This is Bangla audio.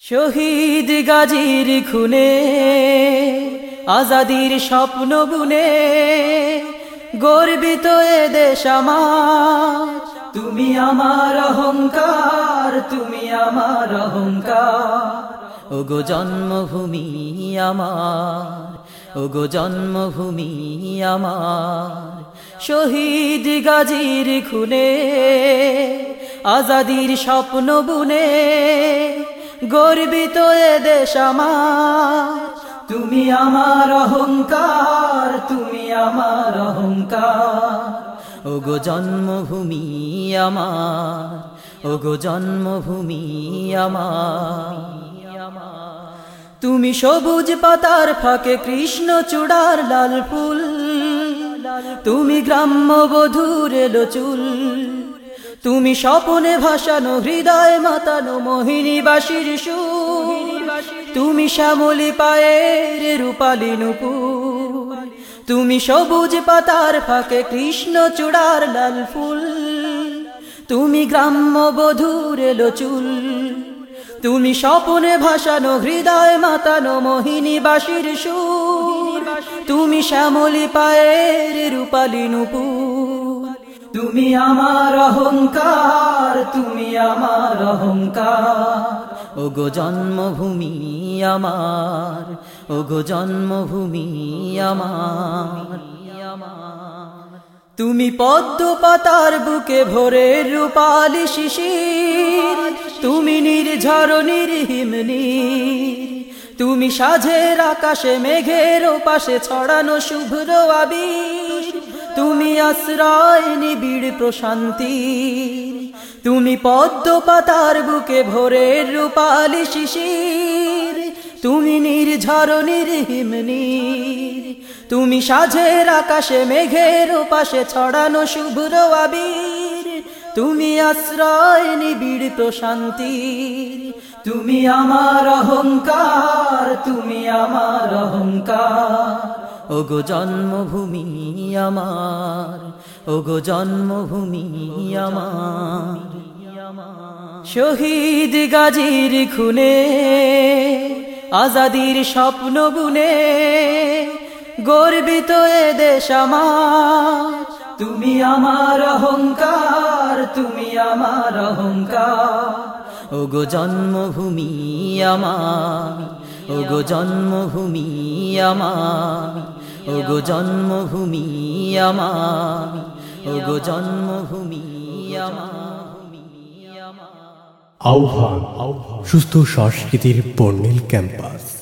শহীদ গাজীর খুনে, আজাদির স্বপ্ন বুনে, গর্বিত এ দেশ আমার। তুমি আমার অহংকার, তুমি আমার অহংকার। ওগো জন্মভূমি আমার, ওগো জন্মভূমি আমার। শহীদ গাজীর খুনে, আজাদির স্বপ্ন বুনে গর্বিত এ দেশ তুমি আমার অহংকার, তুমি আমার অহংকার। ওগো জন্মভূমি আমার, ওগো জন্মভূমি আমার। তুমি সবুজ পাতার ফাঁকে কৃষ্ণ চূড়ার লাল ফুল। তুমি গ্রাম্য বধুর এলো চুল। তুমি স্বপনে ভাসানো হৃদয়, মাতানো মোহিনী বাসির সুর। তুমি শ্যামলি পায়ের রূপালী নুপুর। তুমি সবুজ পাতার ফাঁকে কৃষ্ণ চূড়ার লাল ফুল। তুমি গ্রাম্য বধুর এলো চুল। তুমি স্বপনে ভাসানো হৃদয়, মাতানো মোহিনী বাসির সুর। তুমি শ্যামলি পায়ের রূপালী নুপুর। তুমি আমার অহংকার, তুমি আমার অহংকার। ওগো জন্মভূমি আমার, ওগো জন্মভূমি আমার। তুমি পদ্ম পাতার বুকে ভরে রূপালি শিশির, তুমি নির্ঝরণীর হিমনির। তুমি সাঝের আকাশে মেঘের পাশে ছড়ানো শুভ্র আবির। তুমি আশ্রয়, নিবিড় প্রশান্তির তুমি পদ্ম পাতার বুকে ভরে রূপালি শিশির। তুমি নির্ঝরণীর হিমনির তুমি সাঝের আকাশে মেঘের পাশে ছড়ানো শুভ্র আবির। তুমি আশ্রয়, নিবিড় প্রশান্তির তুমি আমার অহংকার, তুমি আমার অহংকার। ওগো জন্মভূমি আমার, ওগো জন্মভূমি আমার। শহীদ গাজীর খুনে, আজাদির স্বপ্ন বুনে গর্বিত এ দেশ আমার। তুমি আমার অহংকার, তুমি আমার অহংকার। ওগো জন্মভূমি আমার ওগো জন্মভূমি আমার ওগো জন্মভূমি আমার ওগো জন্মভূমি আমার আহ্বান। সুস্থ সংস্কৃতির বর্ণিল ক্যাম্পাস।